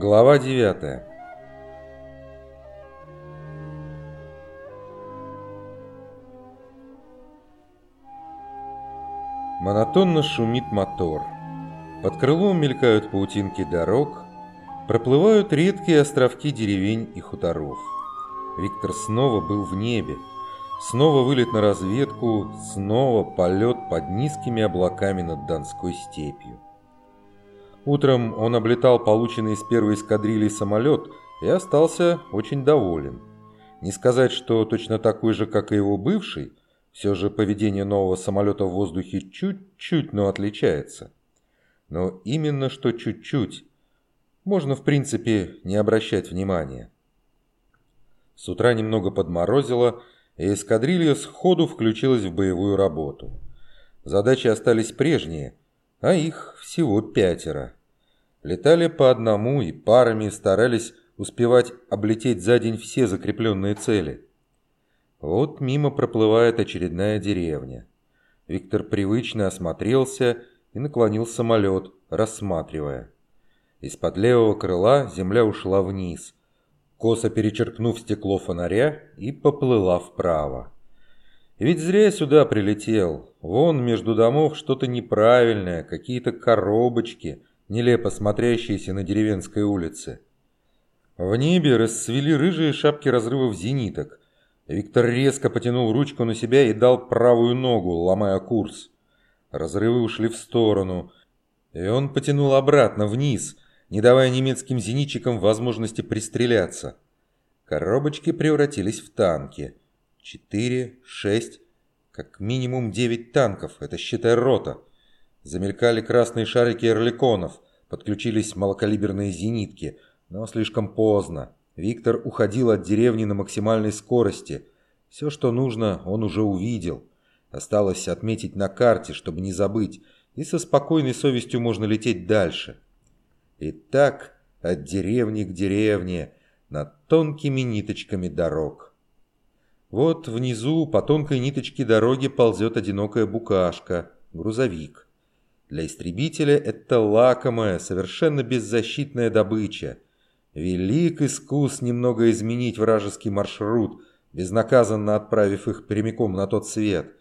Глава 9 Монотонно шумит мотор. Под крылом мелькают паутинки дорог, проплывают редкие островки деревень и хуторов. Виктор снова был в небе, снова вылет на разведку, снова полет под низкими облаками над Донской степью. Утром он облетал полученный из первой эскадрильи самолет и остался очень доволен. Не сказать, что точно такой же, как и его бывший, все же поведение нового самолета в воздухе чуть-чуть, но отличается. Но именно что чуть-чуть. Можно, в принципе, не обращать внимания. С утра немного подморозило, и эскадрилья сходу включилась в боевую работу. Задачи остались прежние, а их всего пятеро. Летали по одному и парами старались успевать облететь за день все закрепленные цели. Вот мимо проплывает очередная деревня. Виктор привычно осмотрелся и наклонил самолет, рассматривая. Из-под левого крыла земля ушла вниз, косо перечеркнув стекло фонаря и поплыла вправо. Ведь зря я сюда прилетел. Вон между домов что-то неправильное, какие-то коробочки, нелепо смотрящиеся на деревенской улице. В небе расцвели рыжие шапки разрывов зениток. Виктор резко потянул ручку на себя и дал правую ногу, ломая курс. Разрывы ушли в сторону, и он потянул обратно, вниз, не давая немецким зенитчикам возможности пристреляться. Коробочки превратились в танки. Четыре, шесть, как минимум девять танков, это считай рота. Замелькали красные шарики эрликонов, подключились малокалиберные зенитки, но слишком поздно. Виктор уходил от деревни на максимальной скорости. Все, что нужно, он уже увидел. Осталось отметить на карте, чтобы не забыть, и со спокойной совестью можно лететь дальше. И так от деревни к деревне, над тонкими ниточками дорог. Вот внизу по тонкой ниточке дороги ползет одинокая букашка, грузовик. Для истребителя это лакомая, совершенно беззащитная добыча. Велик искус немного изменить вражеский маршрут, безнаказанно отправив их прямиком на тот свет.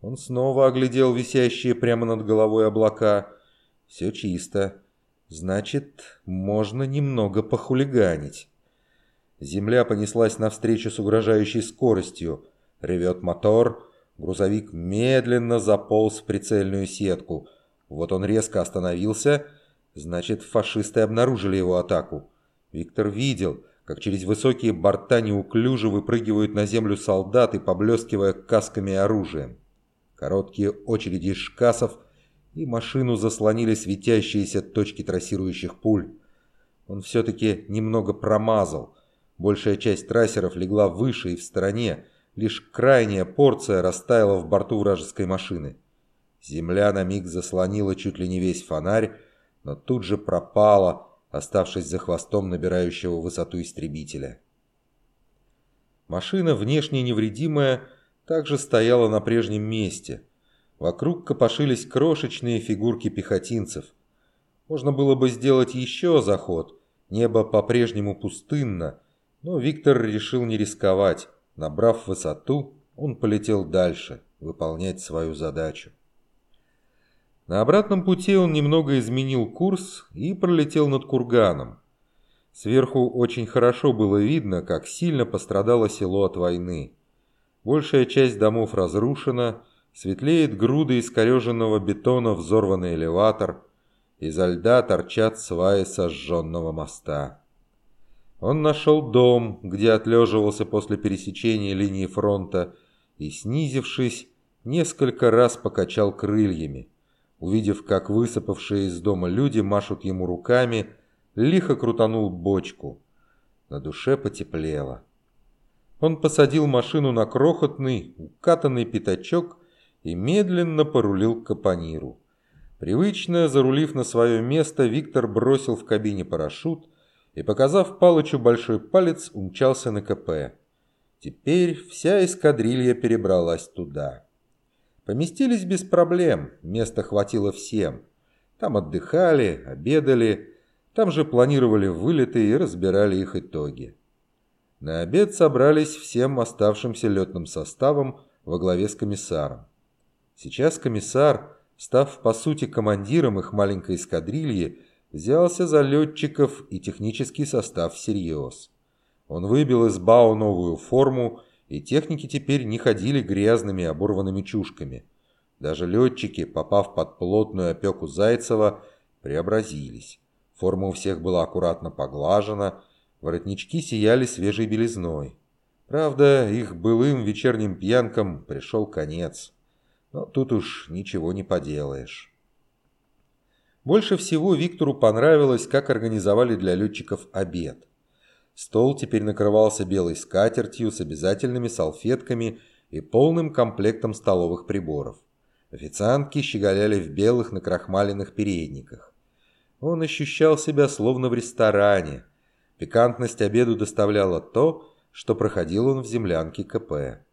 Он снова оглядел висящие прямо над головой облака. Все чисто. Значит, можно немного похулиганить. Земля понеслась навстречу с угрожающей скоростью. Ревет мотор. Грузовик медленно заполз в прицельную сетку. Вот он резко остановился, значит, фашисты обнаружили его атаку. Виктор видел, как через высокие борта неуклюже выпрыгивают на землю солдаты, поблескивая касками и оружием. Короткие очереди из шкасов и машину заслонили светящиеся точки трассирующих пуль. Он все-таки немного промазал. Большая часть трассеров легла выше и в стороне, лишь крайняя порция растаяла в борту вражеской машины. Земля на миг заслонила чуть ли не весь фонарь, но тут же пропала, оставшись за хвостом набирающего высоту истребителя. Машина, внешне невредимая, также стояла на прежнем месте. Вокруг копошились крошечные фигурки пехотинцев. Можно было бы сделать еще заход, небо по-прежнему пустынно, но Виктор решил не рисковать. Набрав высоту, он полетел дальше, выполнять свою задачу. На обратном пути он немного изменил курс и пролетел над курганом. Сверху очень хорошо было видно, как сильно пострадало село от войны. Большая часть домов разрушена, светлеет груда искореженного бетона взорванный элеватор, изо льда торчат сваи сожженного моста. Он нашел дом, где отлеживался после пересечения линии фронта, и, снизившись, несколько раз покачал крыльями. Увидев, как высыпавшие из дома люди машут ему руками, лихо крутанул бочку. На душе потеплело. Он посадил машину на крохотный, укатанный пятачок и медленно порулил к капониру. Привычно зарулив на свое место, Виктор бросил в кабине парашют и, показав Палычу большой палец, умчался на КП. Теперь вся эскадрилья перебралась туда. Поместились без проблем, места хватило всем. Там отдыхали, обедали. Там же планировали вылеты и разбирали их итоги. На обед собрались всем оставшимся летным составом во главе с комиссаром. Сейчас комиссар, став по сути командиром их маленькой эскадрильи, взялся за летчиков и технический состав всерьез. Он выбил из БАО новую форму, и техники теперь не ходили грязными оборванными чушками. Даже летчики, попав под плотную опеку Зайцева, преобразились. Форма у всех была аккуратно поглажена, воротнички сияли свежей белизной. Правда, их былым вечерним пьянкам пришел конец. Но тут уж ничего не поделаешь. Больше всего Виктору понравилось, как организовали для летчиков обед. Стол теперь накрывался белой скатертью с обязательными салфетками и полным комплектом столовых приборов. Официантки щеголяли в белых накрахмаленных передниках. Он ощущал себя словно в ресторане. Пикантность обеду доставляла то, что проходил он в землянке КП.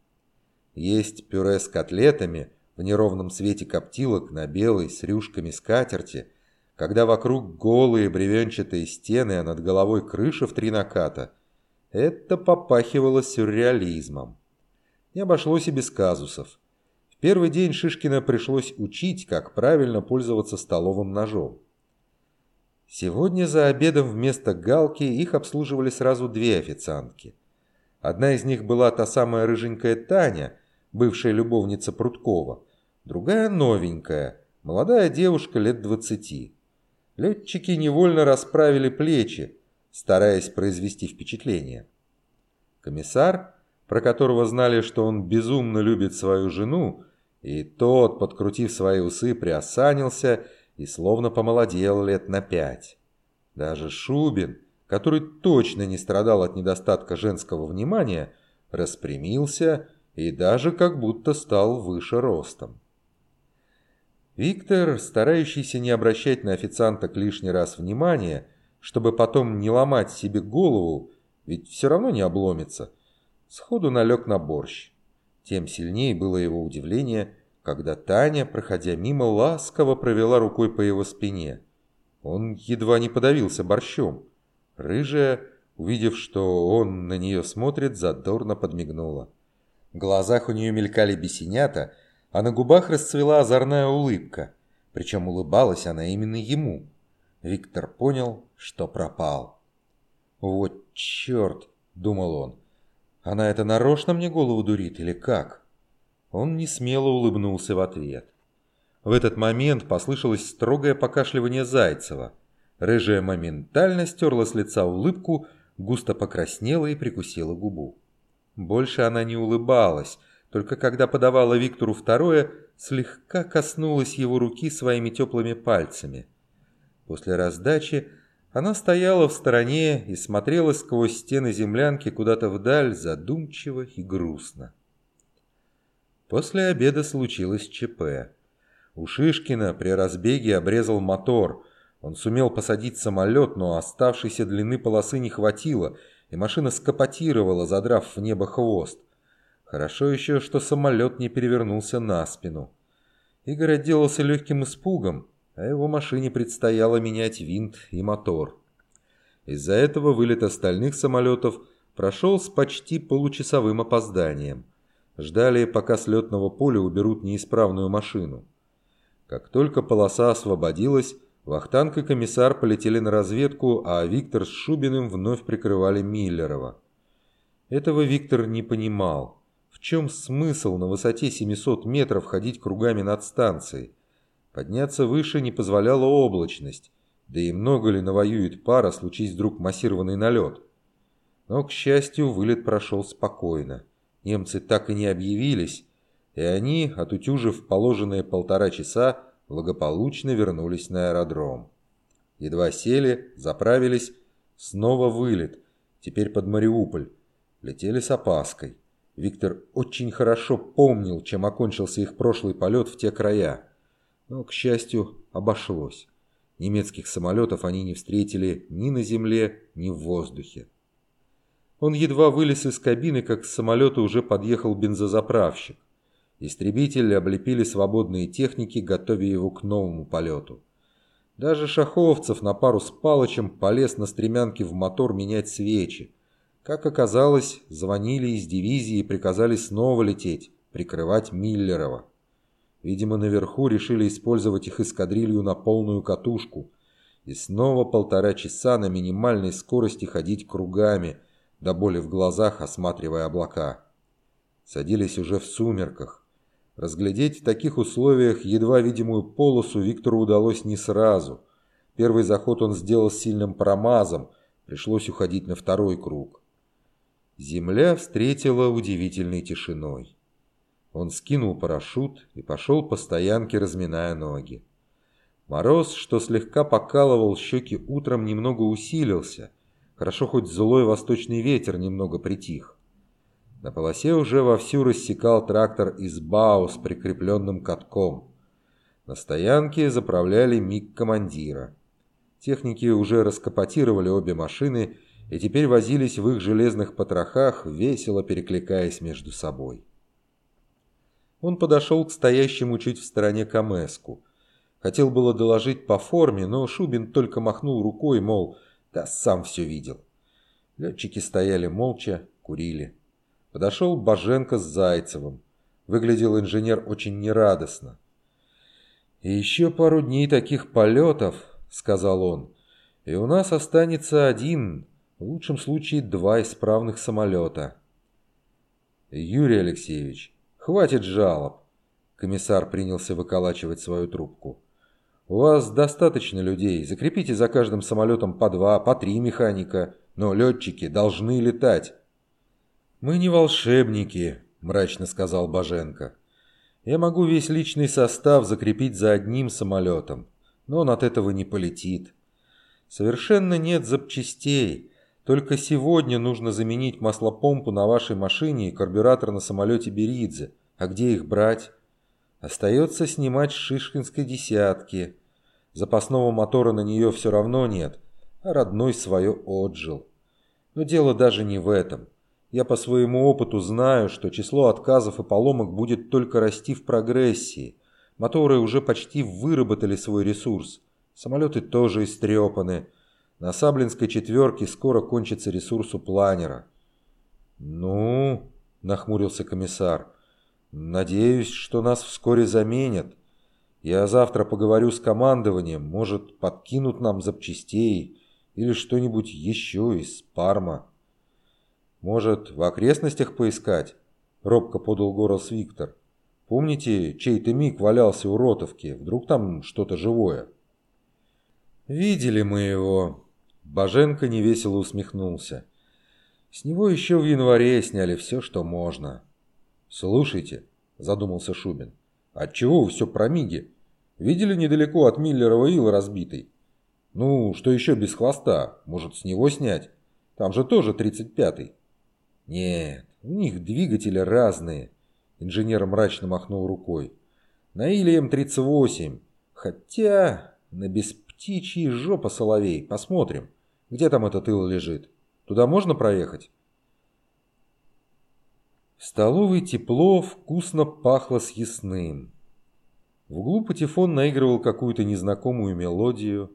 Есть пюре с котлетами в неровном свете коптилок на белой с рюшками скатерти – когда вокруг голые бревенчатые стены, а над головой крыша в три наката, это попахивало сюрреализмом. Не обошлось и без казусов. В первый день Шишкина пришлось учить, как правильно пользоваться столовым ножом. Сегодня за обедом вместо галки их обслуживали сразу две официантки. Одна из них была та самая рыженькая Таня, бывшая любовница Прудкова, другая новенькая, молодая девушка лет двадцати. Летчики невольно расправили плечи, стараясь произвести впечатление. Комиссар, про которого знали, что он безумно любит свою жену, и тот, подкрутив свои усы, приосанился и словно помолодел лет на пять. Даже Шубин, который точно не страдал от недостатка женского внимания, распрямился и даже как будто стал выше ростом. Виктор, старающийся не обращать на официанток лишний раз внимания, чтобы потом не ломать себе голову, ведь все равно не обломится, сходу налег на борщ. Тем сильнее было его удивление, когда Таня, проходя мимо, ласково провела рукой по его спине. Он едва не подавился борщом. Рыжая, увидев, что он на нее смотрит, задорно подмигнула. В глазах у нее мелькали бесенята, а на губах расцвела озорная улыбка, причем улыбалась она именно ему. Виктор понял, что пропал. «Вот черт!» – думал он. «Она это нарочно мне голову дурит или как?» Он несмело улыбнулся в ответ. В этот момент послышалось строгое покашливание Зайцева. Рыжая моментально стерла с лица улыбку, густо покраснела и прикусила губу. Больше она не улыбалась – только когда подавала Виктору второе, слегка коснулась его руки своими теплыми пальцами. После раздачи она стояла в стороне и смотрела сквозь стены землянки куда-то вдаль, задумчиво и грустно. После обеда случилось ЧП. У Шишкина при разбеге обрезал мотор. Он сумел посадить самолет, но оставшейся длины полосы не хватило, и машина скопотировала, задрав в небо хвост. Хорошо еще, что самолет не перевернулся на спину. Игорь отделался легким испугом, а его машине предстояло менять винт и мотор. Из-за этого вылет остальных самолетов прошел с почти получасовым опозданием. Ждали, пока с летного поля уберут неисправную машину. Как только полоса освободилась, Вахтанг и комиссар полетели на разведку, а Виктор с Шубиным вновь прикрывали Миллерова. Этого Виктор не понимал. Чем смысл на высоте 700 метров ходить кругами над станцией? Подняться выше не позволяла облачность, да и много ли навоюет пара, случись вдруг массированный налет. Но, к счастью, вылет прошел спокойно. Немцы так и не объявились, и они, отутюжив положенные полтора часа, благополучно вернулись на аэродром. Едва сели, заправились, снова вылет, теперь под Мариуполь. Летели с опаской. Виктор очень хорошо помнил, чем окончился их прошлый полет в те края. Но, к счастью, обошлось. Немецких самолетов они не встретили ни на земле, ни в воздухе. Он едва вылез из кабины, как с самолета уже подъехал бензозаправщик. Истребители облепили свободные техники, готовя его к новому полету. Даже Шаховцев на пару с Палычем полез на стремянке в мотор менять свечи. Как оказалось, звонили из дивизии и приказали снова лететь, прикрывать Миллерова. Видимо, наверху решили использовать их эскадрилью на полную катушку. И снова полтора часа на минимальной скорости ходить кругами, до боли в глазах осматривая облака. Садились уже в сумерках. Разглядеть в таких условиях едва видимую полосу Виктору удалось не сразу. Первый заход он сделал сильным промазом, пришлось уходить на второй круг. Земля встретила удивительной тишиной. Он скинул парашют и пошел по стоянке, разминая ноги. Мороз, что слегка покалывал щеки утром, немного усилился. Хорошо хоть злой восточный ветер немного притих. На полосе уже вовсю рассекал трактор из БАУ с прикрепленным катком. На стоянке заправляли миг командира. Техники уже раскапотировали обе машины и теперь возились в их железных потрохах, весело перекликаясь между собой. Он подошел к стоящему чуть в стороне Камеску. Хотел было доложить по форме, но Шубин только махнул рукой, мол, да сам все видел. Летчики стояли молча, курили. Подошел Боженко с Зайцевым. Выглядел инженер очень нерадостно. «И еще пару дней таких полетов», — сказал он, — «и у нас останется один, в лучшем случае два исправных самолета». «Юрий Алексеевич, «Хватит жалоб!» Комиссар принялся выколачивать свою трубку. «У вас достаточно людей. Закрепите за каждым самолетом по два, по три механика. Но летчики должны летать». «Мы не волшебники», – мрачно сказал Боженко. «Я могу весь личный состав закрепить за одним самолетом, но он от этого не полетит. Совершенно нет запчастей. Только сегодня нужно заменить маслопомпу на вашей машине и карбюратор на самолете Беридзе. А где их брать? Остается снимать с шишкинской десятки. Запасного мотора на нее все равно нет, а родной свое отжил. Но дело даже не в этом. Я по своему опыту знаю, что число отказов и поломок будет только расти в прогрессии. Моторы уже почти выработали свой ресурс. Самолеты тоже истрепаны. На Саблинской четверке скоро кончится ресурс у планера. «Ну?» – нахмурился комиссар. «Надеюсь, что нас вскоре заменят. Я завтра поговорю с командованием. Может, подкинут нам запчастей или что-нибудь еще из Парма. Может, в окрестностях поискать?» – робко подал голос Виктор. «Помните, чей-то миг валялся у Ротовки? Вдруг там что-то живое?» «Видели мы его», Боженко невесело усмехнулся. С него еще в январе сняли все, что можно. «Слушайте», – задумался Шубин, – «отчего вы все про миги? Видели недалеко от Миллерова ил разбитый? Ну, что еще без хвоста? Может, с него снять? Там же тоже 35-й». «Нет, у них двигатели разные», – инженер мрачно махнул рукой. «На Иле М-38, хотя на бесптичьей жопа соловей, посмотрим». Где там этот ил лежит? Туда можно проехать?» В столовой тепло, вкусно пахло съестным. В углу патефон наигрывал какую-то незнакомую мелодию.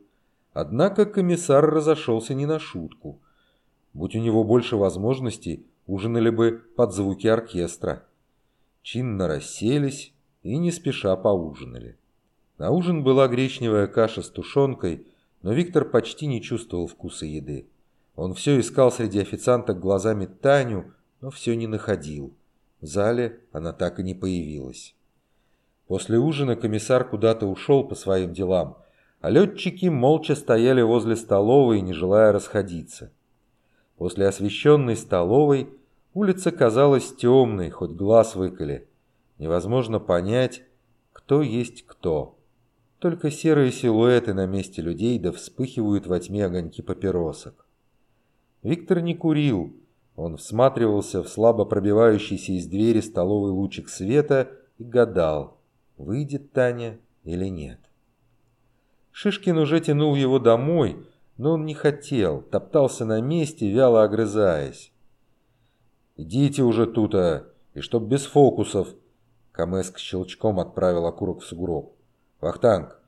Однако комиссар разошелся не на шутку. Будь у него больше возможностей, ужинали бы под звуки оркестра. Чинно расселись и не спеша поужинали. На ужин была гречневая каша с тушенкой – но Виктор почти не чувствовал вкуса еды. Он все искал среди официанток глазами Таню, но все не находил. В зале она так и не появилась. После ужина комиссар куда-то ушел по своим делам, а летчики молча стояли возле столовой, не желая расходиться. После освещенной столовой улица казалась темной, хоть глаз выколи. Невозможно понять, кто есть кто. Только серые силуэты на месте людей да вспыхивают во тьме огоньки папиросок. Виктор не курил. Он всматривался в слабо пробивающийся из двери столовый лучик света и гадал, выйдет Таня или нет. Шишкин уже тянул его домой, но он не хотел, топтался на месте, вяло огрызаясь. «Идите уже тута, и чтоб без фокусов!» Камеск щелчком отправил окурок в сугроб. «Вахтанг,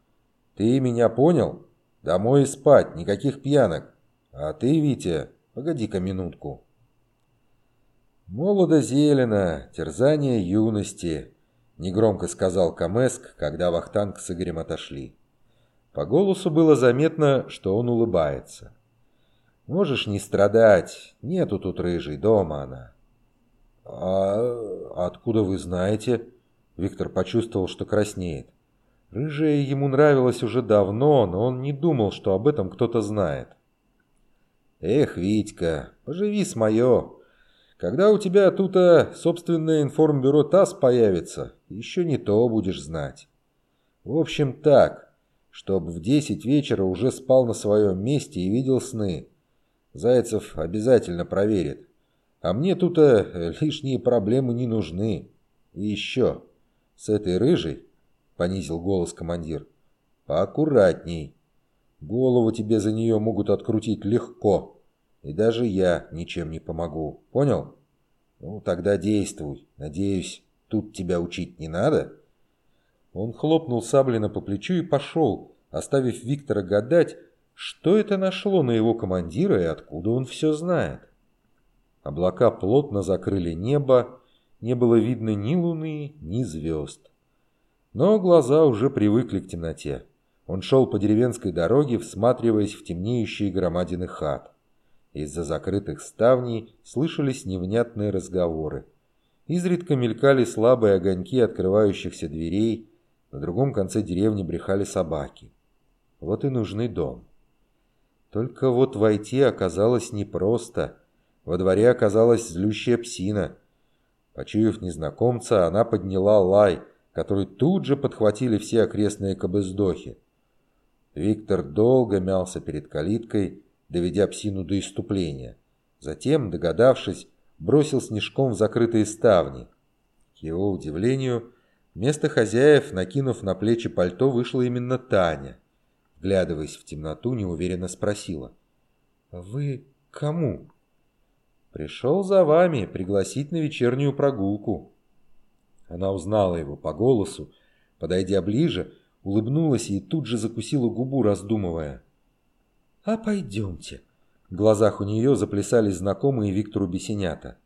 ты меня понял? Домой спать, никаких пьянок. А ты, Витя, погоди-ка минутку. «Молодо зелено, терзание юности», — негромко сказал Камеск, когда Вахтанг с Игорем отошли. По голосу было заметно, что он улыбается. «Можешь не страдать, нету тут рыжей, дома она». «А откуда вы знаете?» Виктор почувствовал, что краснеет. Рыжая ему нравилась уже давно, но он не думал, что об этом кто-то знает. «Эх, Витька, поживи с мое. Когда у тебя тут а, собственное информбюро ТАСС появится, еще не то будешь знать. В общем так, чтоб в десять вечера уже спал на своем месте и видел сны. Зайцев обязательно проверит. А мне тут а, лишние проблемы не нужны. И еще, с этой рыжей, понизил голос командир, поаккуратней. Голову тебе за нее могут открутить легко. И даже я ничем не помогу. Понял? Ну, тогда действуй. Надеюсь, тут тебя учить не надо?» Он хлопнул Саблина по плечу и пошел, оставив Виктора гадать, что это нашло на его командира и откуда он все знает. Облака плотно закрыли небо, не было видно ни луны, ни звезд. Но глаза уже привыкли к темноте. Он шел по деревенской дороге, всматриваясь в темнеющие громадины хат. Из-за закрытых ставней слышались невнятные разговоры. Изредка мелькали слабые огоньки открывающихся дверей, на другом конце деревни брехали собаки. Вот и нужный дом. Только вот войти оказалось непросто. Во дворе оказалась злющая псина. Почуяв незнакомца, она подняла лай, который тут же подхватили все окрестные кобыздохи. Виктор долго мялся перед калиткой, доведя псину до иступления. Затем, догадавшись, бросил снежком в закрытые ставни. К его удивлению, вместо хозяев, накинув на плечи пальто, вышла именно Таня. Глядываясь в темноту, неуверенно спросила. «Вы кому?» «Пришел за вами пригласить на вечернюю прогулку». Она узнала его по голосу, подойдя ближе, улыбнулась и тут же закусила губу, раздумывая – «А пойдемте». В глазах у нее заплясали знакомые Виктору Бесенята.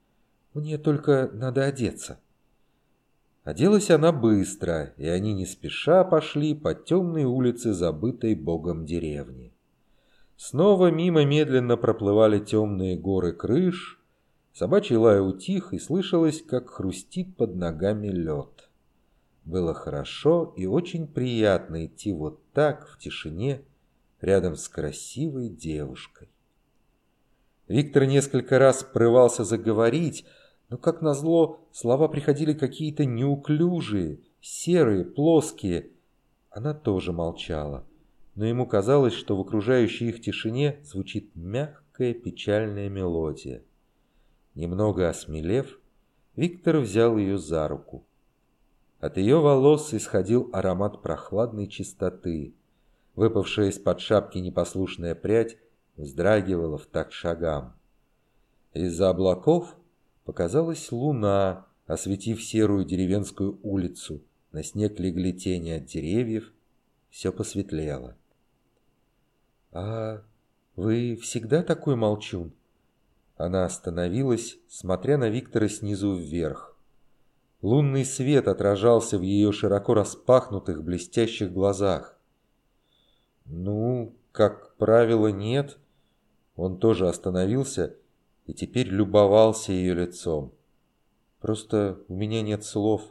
«Мне только надо одеться». Оделась она быстро, и они не спеша пошли по темной улице забытой богом деревни. Снова мимо медленно проплывали темные горы крыш, собачий лай утих, и слышалось, как хрустит под ногами лед. Было хорошо и очень приятно идти вот так, в тишине, рядом с красивой девушкой. Виктор несколько раз прорывался заговорить, но, как назло, слова приходили какие-то неуклюжие, серые, плоские. Она тоже молчала, но ему казалось, что в окружающей их тишине звучит мягкая печальная мелодия. Немного осмелев, Виктор взял ее за руку. От ее волос исходил аромат прохладной чистоты. Выпавшая из-под шапки непослушная прядь вздрагивала в такт шагам. Из-за облаков показалась луна, осветив серую деревенскую улицу. На снег легли тени от деревьев, все посветлело. «А вы всегда такой молчун?» Она остановилась, смотря на Виктора снизу вверх. Лунный свет отражался в ее широко распахнутых блестящих глазах. «Ну, как правило, нет». Он тоже остановился и теперь любовался ее лицом. «Просто у меня нет слов.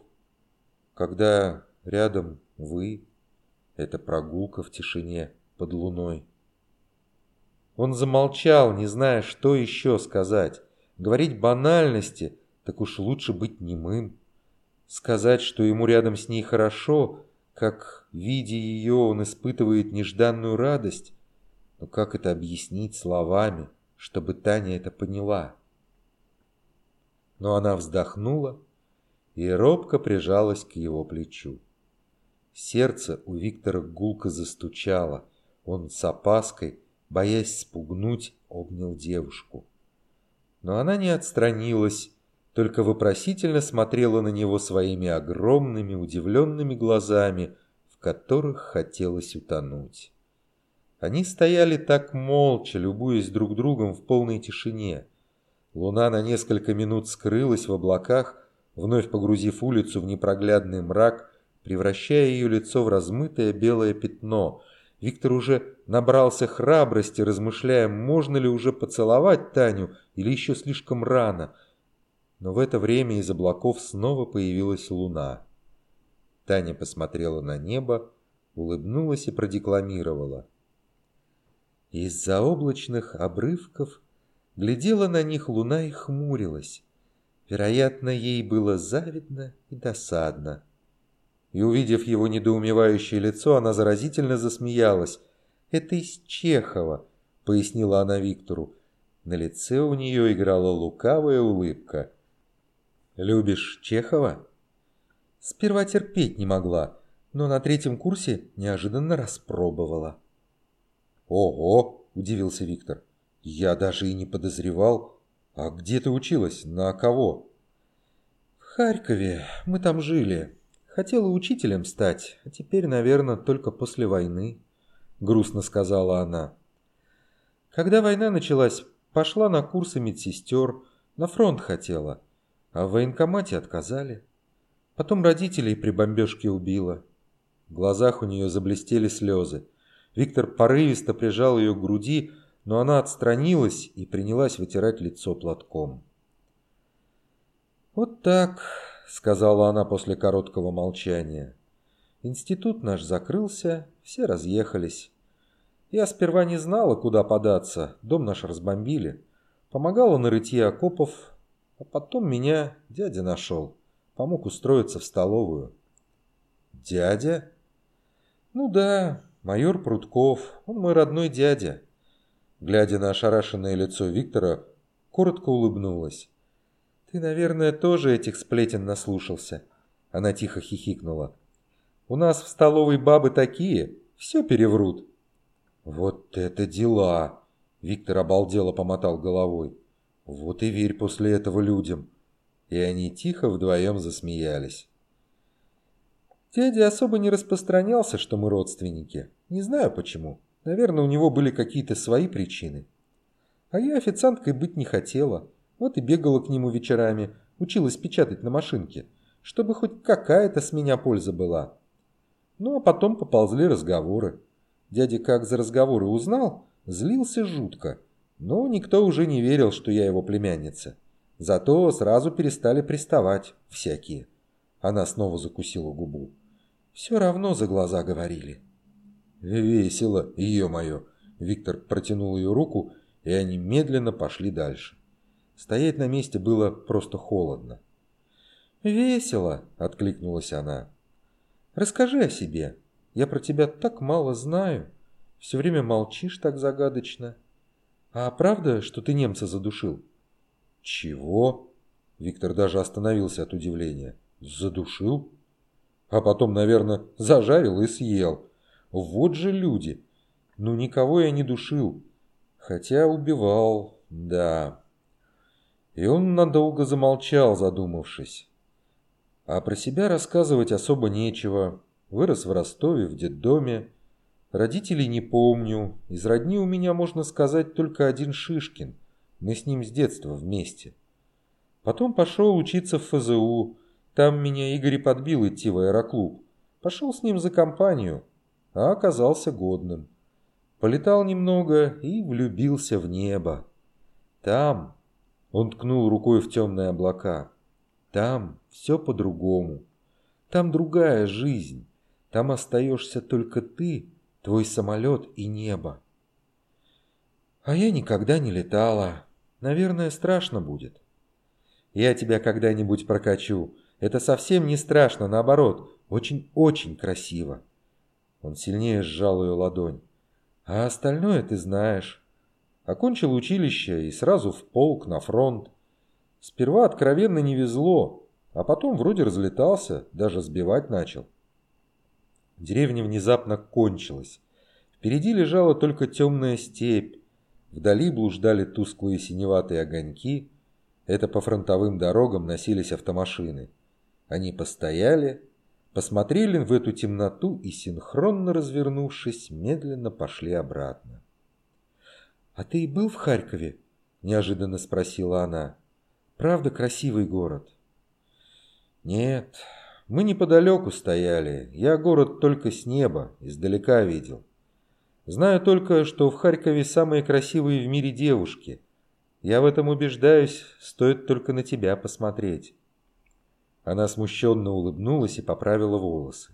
Когда рядом вы, это прогулка в тишине под луной». Он замолчал, не зная, что еще сказать. Говорить банальности, так уж лучше быть немым. Сказать, что ему рядом с ней хорошо, как, видя ее, он испытывает нежданную радость. Но как это объяснить словами, чтобы Таня это поняла? Но она вздохнула и робко прижалась к его плечу. Сердце у Виктора гулко застучало. Он с опаской, боясь спугнуть, обнял девушку. Но она не отстранилась, только вопросительно смотрела на него своими огромными удивленными глазами, в которых хотелось утонуть. Они стояли так молча, любуясь друг другом в полной тишине. Луна на несколько минут скрылась в облаках, вновь погрузив улицу в непроглядный мрак, превращая ее лицо в размытое белое пятно. Виктор уже набрался храбрости, размышляя, можно ли уже поцеловать Таню или еще слишком рано. Но в это время из облаков снова появилась луна. Таня посмотрела на небо, улыбнулась и продекламировала. Из-за облачных обрывков Глядела на них луна и хмурилась. Вероятно, ей было завидно и досадно. И, увидев его недоумевающее лицо, она заразительно засмеялась. «Это из Чехова», — пояснила она Виктору. На лице у нее играла лукавая улыбка. «Любишь Чехова?» Сперва терпеть не могла, но на третьем курсе неожиданно распробовала. «Ого!» – удивился Виктор. Я даже и не подозревал. А где ты училась? На кого? В Харькове. Мы там жили. Хотела учителем стать, а теперь, наверное, только после войны. Грустно сказала она. Когда война началась, пошла на курсы медсестер, на фронт хотела, а в военкомате отказали. Потом родителей при бомбежке убила. В глазах у нее заблестели слезы. Виктор порывисто прижал ее к груди, но она отстранилась и принялась вытирать лицо платком. «Вот так», — сказала она после короткого молчания. «Институт наш закрылся, все разъехались. Я сперва не знала, куда податься, дом наш разбомбили. Помогала на рытье окопов, а потом меня дядя нашел, помог устроиться в столовую». «Дядя?» «Ну да, майор Прутков, он мой родной дядя». Глядя на ошарашенное лицо Виктора, коротко улыбнулась. «Ты, наверное, тоже этих сплетен наслушался?» Она тихо хихикнула. «У нас в столовой бабы такие, все переврут». «Вот это дела!» Виктор обалдело помотал головой. «Вот и верь после этого людям!» И они тихо вдвоем засмеялись. Дядя особо не распространялся, что мы родственники. Не знаю почему. Наверное, у него были какие-то свои причины. А я официанткой быть не хотела. Вот и бегала к нему вечерами, училась печатать на машинке, чтобы хоть какая-то с меня польза была. Ну, а потом поползли разговоры. Дядя как за разговоры узнал, злился жутко. Но никто уже не верил, что я его племянница. Зато сразу перестали приставать всякие. Она снова закусила губу. Все равно за глаза говорили. «Весело, ее мое!» Виктор протянул ее руку, и они медленно пошли дальше. Стоять на месте было просто холодно. «Весело!» – откликнулась она. «Расскажи о себе. Я про тебя так мало знаю. Все время молчишь так загадочно. А правда, что ты немца задушил?» «Чего?» Виктор даже остановился от удивления. «Задушил?» А потом, наверное, зажарил и съел. Вот же люди. Ну, никого я не душил. Хотя убивал, да. И он надолго замолчал, задумавшись. А про себя рассказывать особо нечего. Вырос в Ростове, в детдоме. Родителей не помню. Из родни у меня, можно сказать, только один Шишкин. Мы с ним с детства вместе. Потом пошел учиться в ФЗУ. Там меня Игорь подбил идти в аэроклуб. Пошел с ним за компанию а оказался годным. Полетал немного и влюбился в небо. Там, он ткнул рукой в темные облака, там все по-другому. Там другая жизнь. Там остаешься только ты, твой самолет и небо. А я никогда не летала. Наверное, страшно будет. Я тебя когда-нибудь прокачу. Это совсем не страшно, наоборот, очень-очень красиво. Он сильнее сжал ее ладонь. «А остальное ты знаешь. Окончил училище и сразу в полк, на фронт. Сперва откровенно не везло, а потом вроде разлетался, даже сбивать начал». Деревня внезапно кончилась. Впереди лежала только темная степь. Вдали блуждали тусклые синеватые огоньки. Это по фронтовым дорогам носились автомашины. Они постояли, посмотрели в эту темноту и, синхронно развернувшись, медленно пошли обратно. «А ты и был в Харькове?» – неожиданно спросила она. «Правда красивый город?» «Нет, мы неподалеку стояли. Я город только с неба, издалека видел. Знаю только, что в Харькове самые красивые в мире девушки. Я в этом убеждаюсь, стоит только на тебя посмотреть». Она смущенно улыбнулась и поправила волосы.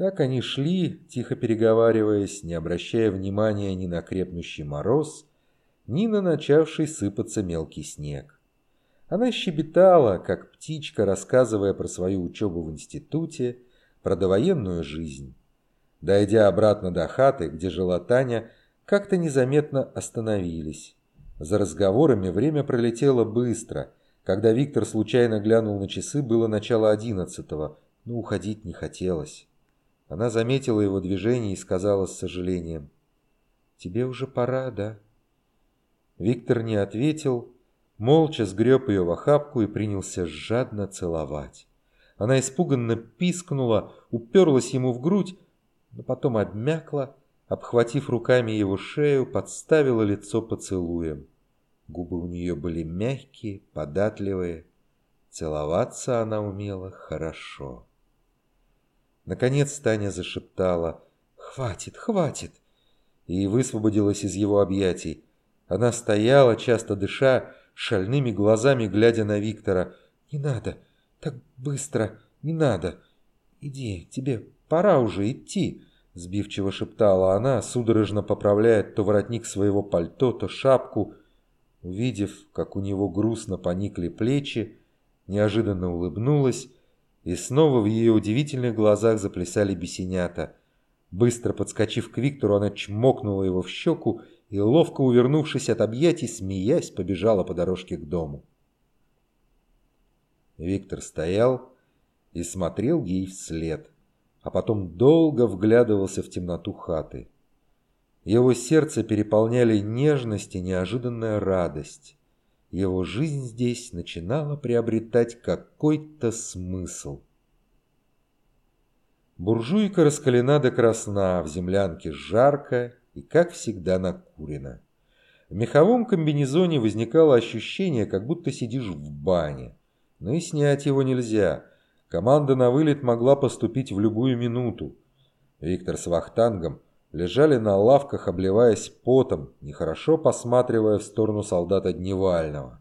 Так они шли, тихо переговариваясь, не обращая внимания ни на крепнущий мороз, ни на начавший сыпаться мелкий снег. Она щебетала, как птичка, рассказывая про свою учебу в институте, про довоенную жизнь. Дойдя обратно до хаты, где жила Таня, как-то незаметно остановились. За разговорами время пролетело быстро – когда Виктор случайно глянул на часы, было начало одиннадцатого, но уходить не хотелось. Она заметила его движение и сказала с сожалением. «Тебе уже пора, да?» Виктор не ответил, молча сгреб ее в охапку и принялся жадно целовать. Она испуганно пискнула, уперлась ему в грудь, но потом обмякла, обхватив руками его шею, подставила лицо поцелуем. Губы у нее были мягкие, податливые. Целоваться она умела хорошо. Наконец Таня зашептала «Хватит, хватит!» и высвободилась из его объятий. Она стояла, часто дыша, шальными глазами глядя на Виктора. «Не надо, так быстро, не надо. Иди, тебе пора уже идти», — сбивчиво шептала она, судорожно поправляя то воротник своего пальто, то шапку, Увидев, как у него грустно поникли плечи, неожиданно улыбнулась, и снова в ее удивительных глазах заплясали бесенята. Быстро подскочив к Виктору, она чмокнула его в щеку и, ловко увернувшись от объятий, смеясь, побежала по дорожке к дому. Виктор стоял и смотрел ей вслед, а потом долго вглядывался в темноту хаты. Его сердце переполняли нежность и неожиданная радость. Его жизнь здесь начинала приобретать какой-то смысл. Буржуйка раскалена до красна, в землянке жарко и, как всегда, накурено. В меховом комбинезоне возникало ощущение, как будто сидишь в бане. Но и снять его нельзя. Команда на вылет могла поступить в любую минуту. Виктор с Вахтангом лежали на лавках, обливаясь потом, нехорошо посматривая в сторону солдата Дневального.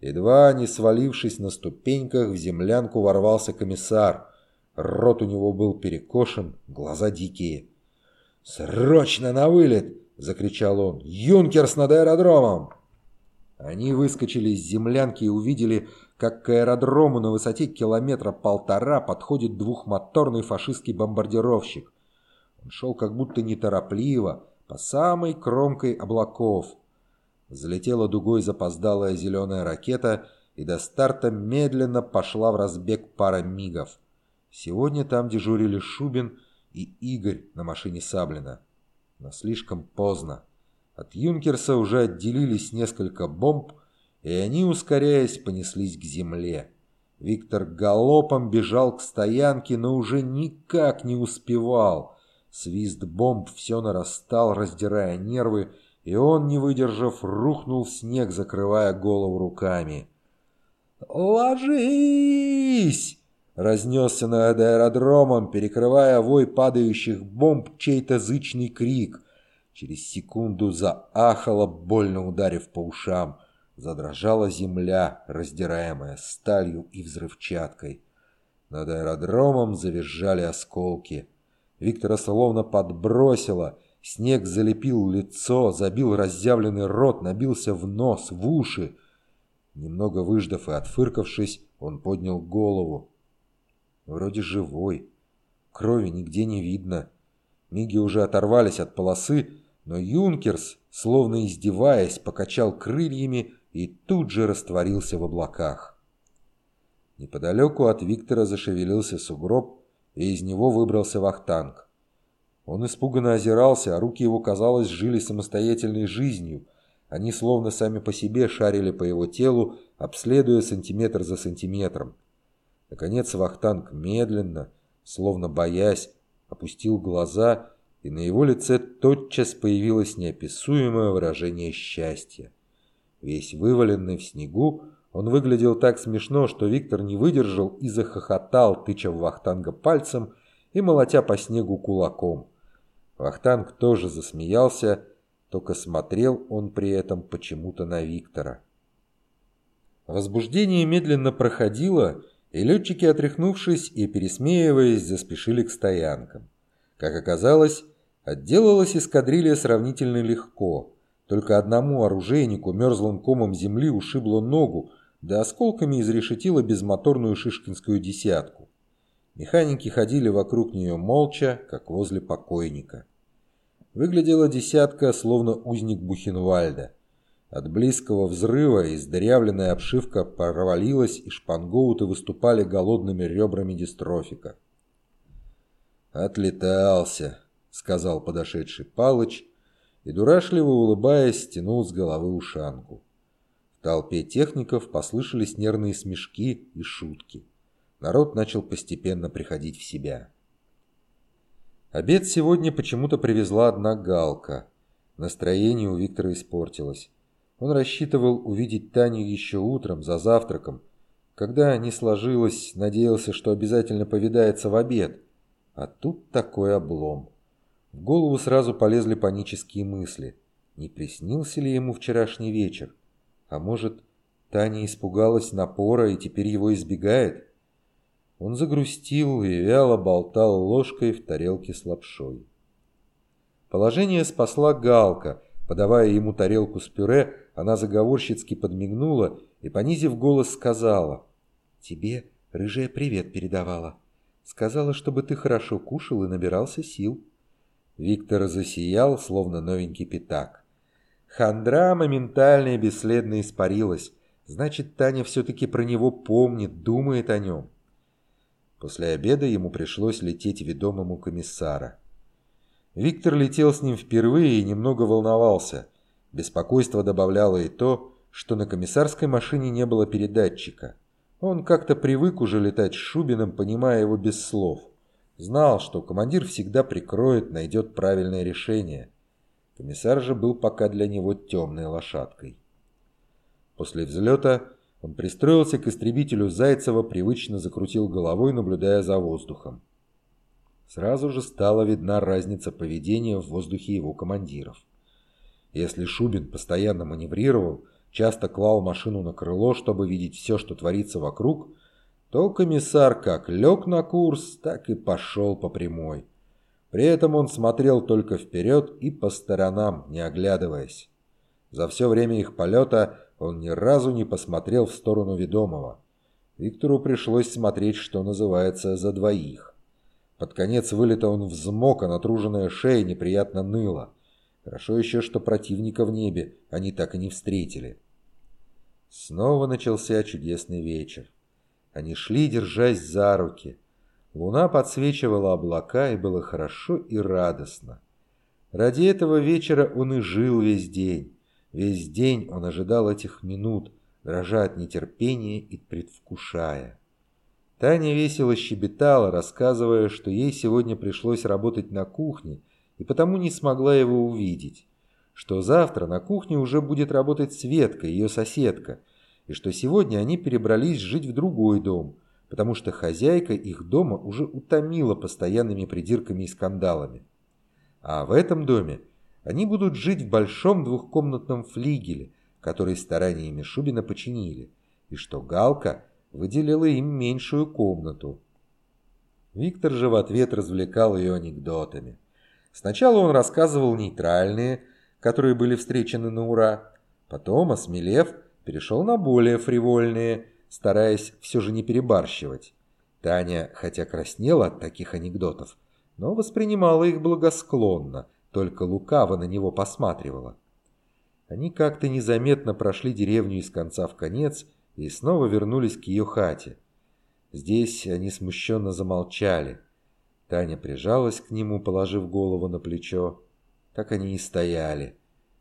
Едва не свалившись на ступеньках, в землянку ворвался комиссар. Рот у него был перекошен, глаза дикие. «Срочно на вылет!» — закричал он. «Юнкерс над аэродромом!» Они выскочили из землянки и увидели, как к аэродрому на высоте километра полтора подходит двухмоторный фашистский бомбардировщик. Шел как будто неторопливо, по самой кромкой облаков. Залетела дугой запоздалая зеленая ракета, и до старта медленно пошла в разбег пара мигов. Сегодня там дежурили Шубин и Игорь на машине Саблина. Но слишком поздно. От Юнкерса уже отделились несколько бомб, и они, ускоряясь, понеслись к земле. Виктор галопом бежал к стоянке, но уже никак не успевал. Свист бомб все нарастал, раздирая нервы, и он, не выдержав, рухнул в снег, закрывая голову руками. «Ложись!» Разнесся над аэродромом, перекрывая вой падающих бомб чей-то зычный крик. Через секунду заахало, больно ударив по ушам. Задрожала земля, раздираемая сталью и взрывчаткой. Над аэродромом завизжали осколки. Виктора словно подбросило. Снег залепил лицо, забил разъявленный рот, набился в нос, в уши. Немного выждав и отфыркавшись, он поднял голову. Вроде живой. Крови нигде не видно. Миги уже оторвались от полосы, но Юнкерс, словно издеваясь, покачал крыльями и тут же растворился в облаках. Неподалеку от Виктора зашевелился сугроб, и из него выбрался вахтанг. Он испуганно озирался, а руки его, казалось, жили самостоятельной жизнью. Они словно сами по себе шарили по его телу, обследуя сантиметр за сантиметром. Наконец Вахтанг медленно, словно боясь, опустил глаза, и на его лице тотчас появилось неописуемое выражение счастья. Весь вываленный в снегу, он выглядел так смешно, что Виктор не выдержал и захохотал, тыча в Вахтанга пальцем и молотя по снегу кулаком. Вахтанг тоже засмеялся, только смотрел он при этом почему-то на Виктора. Возбуждение медленно проходило, и летчики, отряхнувшись и пересмеиваясь, заспешили к стоянкам. Как оказалось, отделалась эскадрилья сравнительно легко. Только одному оружейнику мерзлым комом земли ушибло ногу, да осколками изрешетило безмоторную шишкинскую десятку. Механики ходили вокруг нее молча, как возле покойника. Выглядела десятка, словно узник Бухенвальда. От близкого взрыва издырявленная обшивка провалилась, и шпангоуты выступали голодными ребрами дистрофика. «Отлетался», — сказал подошедший Палыч, и, дурашливо улыбаясь, стянул с головы ушанку. Толпе техников послышались нервные смешки и шутки. Народ начал постепенно приходить в себя. Обед сегодня почему-то привезла одна галка. Настроение у Виктора испортилось. Он рассчитывал увидеть Таню еще утром, за завтраком. Когда не сложилось, надеялся, что обязательно повидается в обед. А тут такой облом. В голову сразу полезли панические мысли. Не приснился ли ему вчерашний вечер? А может, Таня испугалась напора и теперь его избегает? Он загрустил и вяло болтал ложкой в тарелке с лапшой. Положение спасла Галка. Подавая ему тарелку с пюре, она заговорщицки подмигнула и, понизив голос, сказала. «Тебе рыжая привет передавала. Сказала, чтобы ты хорошо кушал и набирался сил». Виктор засиял, словно новенький пятак. Хандра моментально и бесследно испарилась. Значит, Таня все-таки про него помнит, думает о нем. После обеда ему пришлось лететь ведомому комиссара. Виктор летел с ним впервые и немного волновался. Беспокойство добавляло и то, что на комиссарской машине не было передатчика. Он как-то привык уже летать с Шубиным, понимая его без слов. Знал, что командир всегда прикроет, найдет правильное решение. Комиссар же был пока для него темной лошадкой. После взлета он пристроился к истребителю Зайцева, привычно закрутил головой, наблюдая за воздухом. Сразу же стала видна разница поведения в воздухе его командиров. Если Шубин постоянно маневрировал, часто клал машину на крыло, чтобы видеть все, что творится вокруг, то комиссар как лег на курс, так и пошел по прямой. При этом он смотрел только вперед и по сторонам, не оглядываясь. За все время их полета он ни разу не посмотрел в сторону ведомого. Виктору пришлось смотреть, что называется, за двоих. Под конец вылета он взмок, а натруженная шея неприятно ныла. Хорошо еще, что противника в небе они так и не встретили. Снова начался чудесный вечер. Они шли, держась за руки. Луна подсвечивала облака, и было хорошо и радостно. Ради этого вечера он и жил весь день. Весь день он ожидал этих минут, дрожа от нетерпения и предвкушая. Таня весело щебетала, рассказывая, что ей сегодня пришлось работать на кухне, и потому не смогла его увидеть. Что завтра на кухне уже будет работать Светка, ее соседка, и что сегодня они перебрались жить в другой дом, потому что хозяйка их дома уже утомила постоянными придирками и скандалами. А в этом доме они будут жить в большом двухкомнатном флигеле, который стараниями Шубина починили, и что Галка выделила им меньшую комнату. Виктор же в ответ развлекал ее анекдотами. Сначала он рассказывал нейтральные, которые были встречены на ура, потом, осмелев, перешел на более фривольные, стараясь все же не перебарщивать. Таня, хотя краснела от таких анекдотов, но воспринимала их благосклонно – только лукаво на него посматривала. Они как-то незаметно прошли деревню из конца в конец и снова вернулись к ее хате. Здесь они смущенно замолчали. Таня прижалась к нему, положив голову на плечо. Так они и стояли.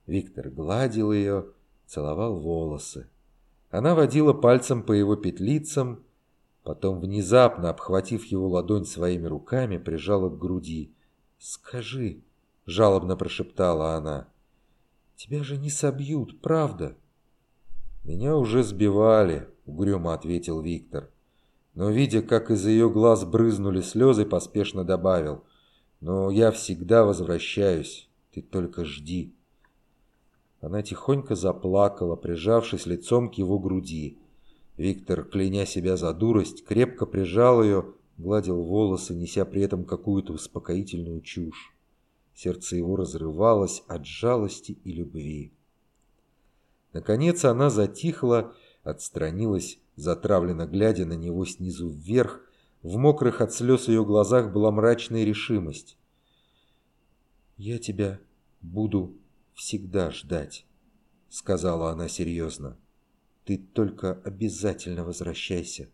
Виктор гладил ее, целовал волосы. Она водила пальцем по его петлицам, Потом, внезапно обхватив его ладонь своими руками, прижала к груди. «Скажи», — жалобно прошептала она, — «тебя же не собьют, правда?» «Меня уже сбивали», — угрюмо ответил Виктор. Но, видя, как из ее глаз брызнули слезы, поспешно добавил. «Но я всегда возвращаюсь, ты только жди». Она тихонько заплакала, прижавшись лицом к его груди. Виктор, кляня себя за дурость, крепко прижал ее, гладил волосы, неся при этом какую-то успокоительную чушь. Сердце его разрывалось от жалости и любви. Наконец она затихла, отстранилась, затравленно глядя на него снизу вверх. В мокрых от слез ее глазах была мрачная решимость. «Я тебя буду всегда ждать», — сказала она серьезно. Ты только обязательно возвращайся.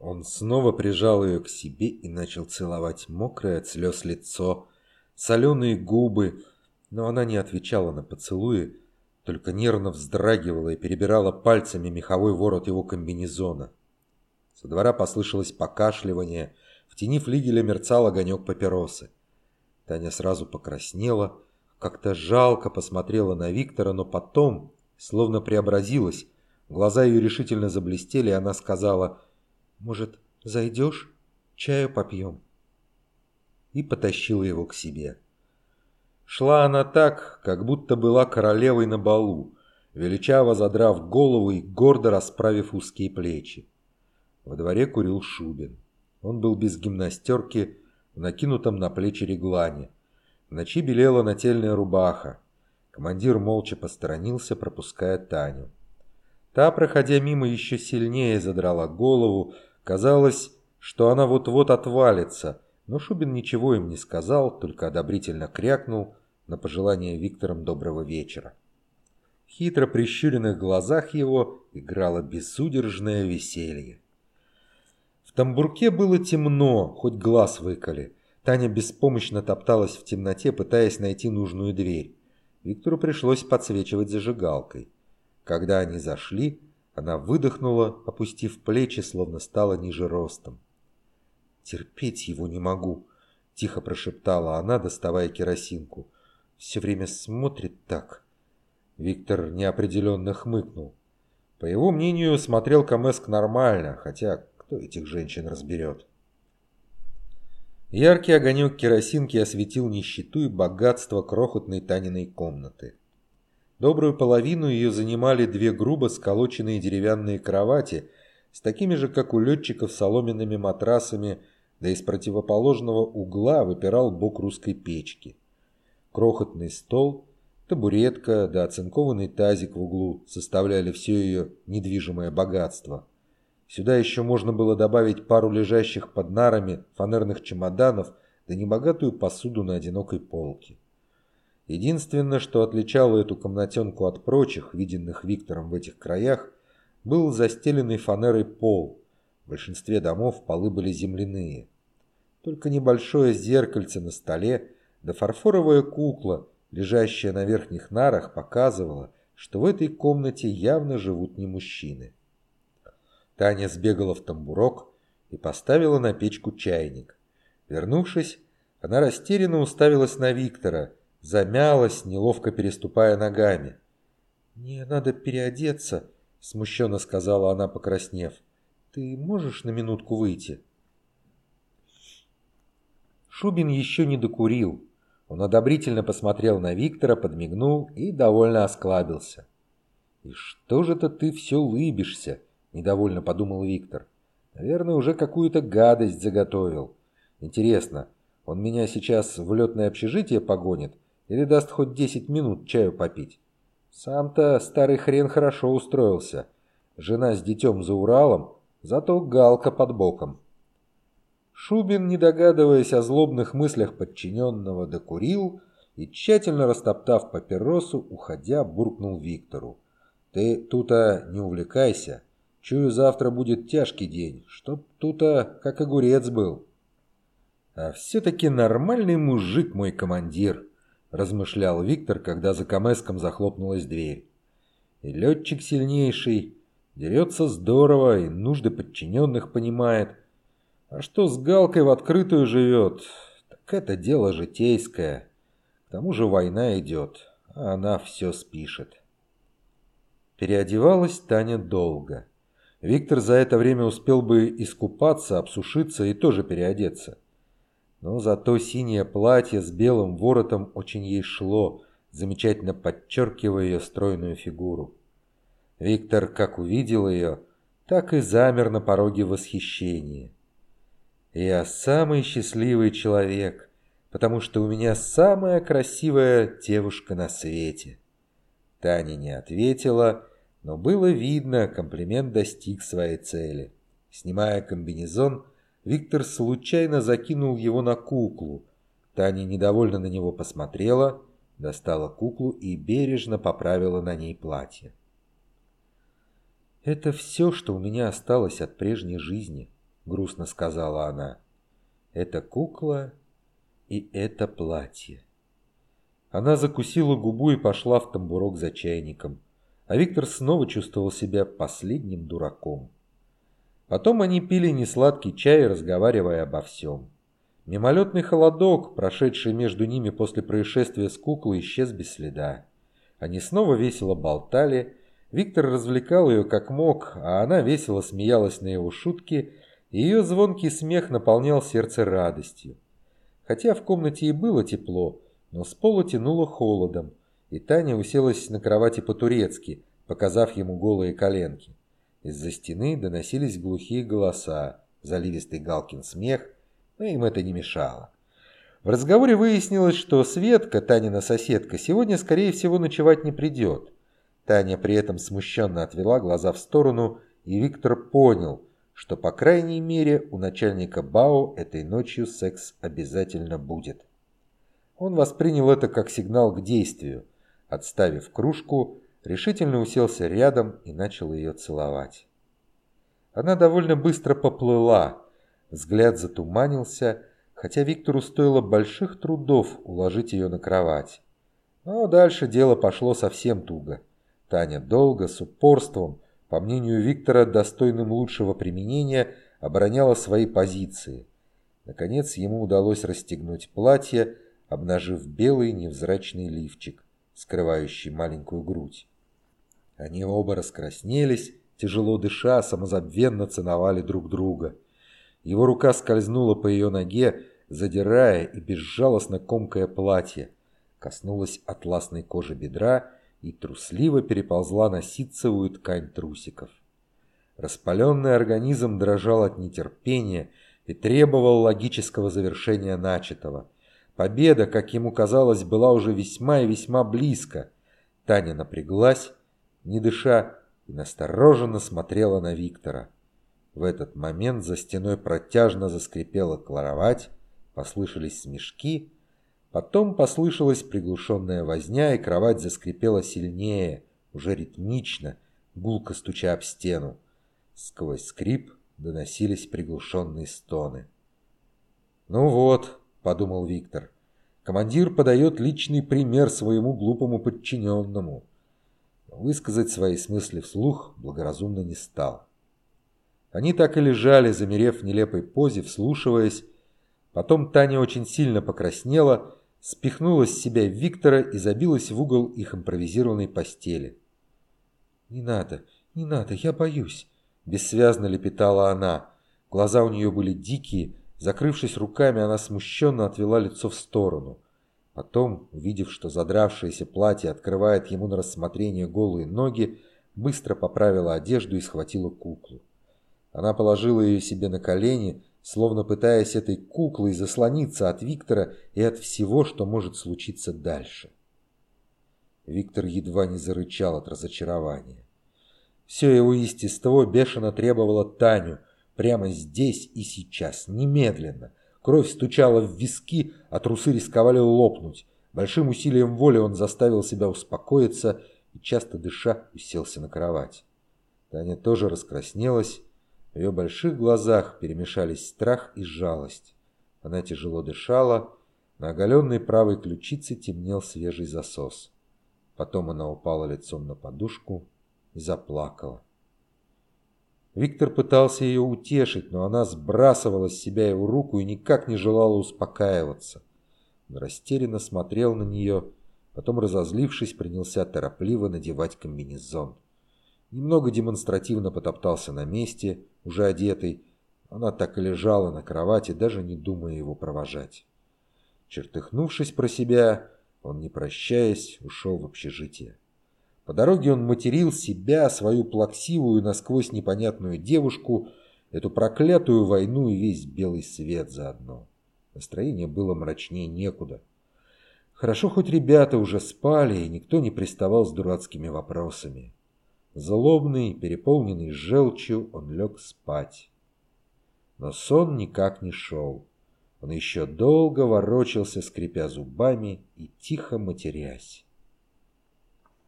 Он снова прижал ее к себе и начал целовать мокрое от слез лицо, соленые губы, но она не отвечала на поцелуи, только нервно вздрагивала и перебирала пальцами меховой ворот его комбинезона. Со двора послышалось покашливание, в тени флигеля мерцал огонек папиросы. Таня сразу покраснела, как-то жалко посмотрела на Виктора, но потом, словно преобразилась, глаза ее решительно заблестели, и она сказала, «Может, зайдешь? Чаю попьем?» И потащила его к себе. Шла она так, как будто была королевой на балу, величаво задрав голову и гордо расправив узкие плечи. Во дворе курил Шубин. Он был без гимнастерки, в накинутом на плечи реглане. В ночи белела нательная рубаха. Командир молча посторонился, пропуская Таню. Та, проходя мимо, еще сильнее задрала голову. Казалось, что она вот-вот отвалится, но Шубин ничего им не сказал, только одобрительно крякнул на пожелание Виктором доброго вечера. В хитро прищуренных глазах его играло безудержное веселье. Тамбурке было темно, хоть глаз выколи. Таня беспомощно топталась в темноте, пытаясь найти нужную дверь. Виктору пришлось подсвечивать зажигалкой. Когда они зашли, она выдохнула, опустив плечи, словно стала ниже ростом. «Терпеть его не могу», — тихо прошептала она, доставая керосинку. «Все время смотрит так». Виктор неопределенно хмыкнул. По его мнению, смотрел Камеск нормально, хотя кто этих женщин разберет. Яркий огонек керосинки осветил нищету и богатство крохотной Таниной комнаты. Добрую половину ее занимали две грубо сколоченные деревянные кровати с такими же, как у летчиков, соломенными матрасами, да из противоположного угла выпирал бок русской печки. Крохотный стол, табуретка да оцинкованный тазик в углу составляли все ее недвижимое богатство – Сюда еще можно было добавить пару лежащих под нарами фанерных чемоданов да небогатую посуду на одинокой полке. Единственное, что отличало эту комнатенку от прочих, виденных Виктором в этих краях, был застеленный фанерой пол. В большинстве домов полы были земляные. Только небольшое зеркальце на столе да фарфоровая кукла, лежащая на верхних нарах, показывала, что в этой комнате явно живут не мужчины. Таня сбегала в тамбурок и поставила на печку чайник. Вернувшись, она растерянно уставилась на Виктора, замялась, неловко переступая ногами. «Мне надо переодеться», — смущенно сказала она, покраснев. «Ты можешь на минутку выйти?» Шубин еще не докурил. Он одобрительно посмотрел на Виктора, подмигнул и довольно осклабился. «И что же это ты все лыбишься?» – недовольно подумал Виктор. «Наверное, уже какую-то гадость заготовил. Интересно, он меня сейчас в летное общежитие погонит или даст хоть десять минут чаю попить? Сам-то старый хрен хорошо устроился. Жена с детем за Уралом, зато галка под боком». Шубин, не догадываясь о злобных мыслях подчиненного, докурил и, тщательно растоптав папиросу, уходя, буркнул Виктору. «Ты тут-то не увлекайся, Чую, завтра будет тяжкий день, чтоб тут-то как огурец был. А все-таки нормальный мужик мой командир, размышлял Виктор, когда за Камеском захлопнулась дверь. И летчик сильнейший, Дерется здорово и нужды подчиненных понимает. А что с Галкой в открытую живет, так это дело житейское. К тому же война идет, а она все спишет. Переодевалась Таня долго. Виктор за это время успел бы искупаться, обсушиться и тоже переодеться. Но зато синее платье с белым воротом очень ей шло, замечательно подчеркивая ее стройную фигуру. Виктор, как увидел ее, так и замер на пороге восхищения. «Я самый счастливый человек, потому что у меня самая красивая девушка на свете». Таня не ответила, но было видно, комплимент достиг своей цели. Снимая комбинезон, Виктор случайно закинул его на куклу. Таня недовольно на него посмотрела, достала куклу и бережно поправила на ней платье. «Это все, что у меня осталось от прежней жизни», — грустно сказала она. «Это кукла и это платье». Она закусила губу и пошла в тамбурок за чайником а Виктор снова чувствовал себя последним дураком. Потом они пили несладкий чай, разговаривая обо всем. Мимолетный холодок, прошедший между ними после происшествия с куклой, исчез без следа. Они снова весело болтали, Виктор развлекал ее как мог, а она весело смеялась на его шутки, и ее звонкий смех наполнял сердце радостью. Хотя в комнате и было тепло, но с пола тянуло холодом, и Таня уселась на кровати по-турецки, показав ему голые коленки. Из-за стены доносились глухие голоса, заливистый Галкин смех, но им это не мешало. В разговоре выяснилось, что Светка, Танина соседка, сегодня, скорее всего, ночевать не придет. Таня при этом смущенно отвела глаза в сторону, и Виктор понял, что, по крайней мере, у начальника БАО этой ночью секс обязательно будет. Он воспринял это как сигнал к действию – Отставив кружку, решительно уселся рядом и начал ее целовать. Она довольно быстро поплыла, взгляд затуманился, хотя Виктору стоило больших трудов уложить ее на кровать. Но дальше дело пошло совсем туго. Таня долго, с упорством, по мнению Виктора, достойным лучшего применения, обороняла свои позиции. Наконец ему удалось расстегнуть платье, обнажив белый невзрачный лифчик скрывающий маленькую грудь. Они оба раскраснелись, тяжело дыша, самозабвенно ценовали друг друга. Его рука скользнула по ее ноге, задирая и безжалостно комкая платье, коснулась атласной кожи бедра и трусливо переползла на ситцевую ткань трусиков. Распаленный организм дрожал от нетерпения и требовал логического завершения начатого – Победа, как ему казалось, была уже весьма и весьма близко. Таня напряглась, не дыша, и настороженно смотрела на Виктора. В этот момент за стеной протяжно заскрипела кровать, послышались смешки, потом послышалась приглушенная возня, и кровать заскрипела сильнее, уже ритмично, гулко стуча об стену. Сквозь скрип доносились приглушенные стоны. «Ну вот», — подумал Виктор. Командир подает личный пример своему глупому подчиненному. высказать свои смысли вслух благоразумно не стал. Они так и лежали, замерев в нелепой позе, вслушиваясь. Потом Таня очень сильно покраснела, спихнула с себя Виктора и забилась в угол их импровизированной постели. «Не надо, не надо, я боюсь», – бессвязно лепетала она. Глаза у нее были дикие, Закрывшись руками, она смущенно отвела лицо в сторону. Потом, увидев, что задравшееся платье открывает ему на рассмотрение голые ноги, быстро поправила одежду и схватила куклу. Она положила ее себе на колени, словно пытаясь этой куклой заслониться от Виктора и от всего, что может случиться дальше. Виктор едва не зарычал от разочарования. Все его естество бешено требовало Таню, Прямо здесь и сейчас, немедленно. Кровь стучала в виски, а трусы рисковали лопнуть. Большим усилием воли он заставил себя успокоиться и, часто дыша, уселся на кровать. Таня тоже раскраснелась. В ее больших глазах перемешались страх и жалость. Она тяжело дышала. На оголенной правой ключице темнел свежий засос. Потом она упала лицом на подушку и заплакала. Виктор пытался ее утешить, но она сбрасывала с себя его руку и никак не желала успокаиваться. Он растерянно смотрел на нее, потом, разозлившись, принялся торопливо надевать комбинезон. Немного демонстративно потоптался на месте, уже одетый. Она так и лежала на кровати, даже не думая его провожать. Чертыхнувшись про себя, он, не прощаясь, ушел в общежитие. По дороге он материл себя, свою плаксивую, насквозь непонятную девушку, эту проклятую войну и весь белый свет заодно. Настроение было мрачнее некуда. Хорошо, хоть ребята уже спали, и никто не приставал с дурацкими вопросами. Злобный, переполненный желчью, он лег спать. Но сон никак не шел. Он еще долго ворочался, скрипя зубами и тихо матерясь.